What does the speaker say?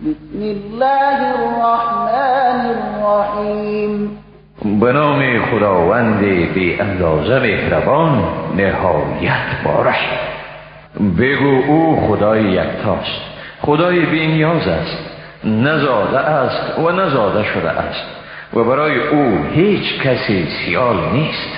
بسم الله الرحمن الرحیم به نام خداوند بی اندازه مهربان نهایت بارش بگو او خدای یکتاست خدای بی نیاز است نزاده است و نزاده شده است و برای او هیچ کسی سیال نیست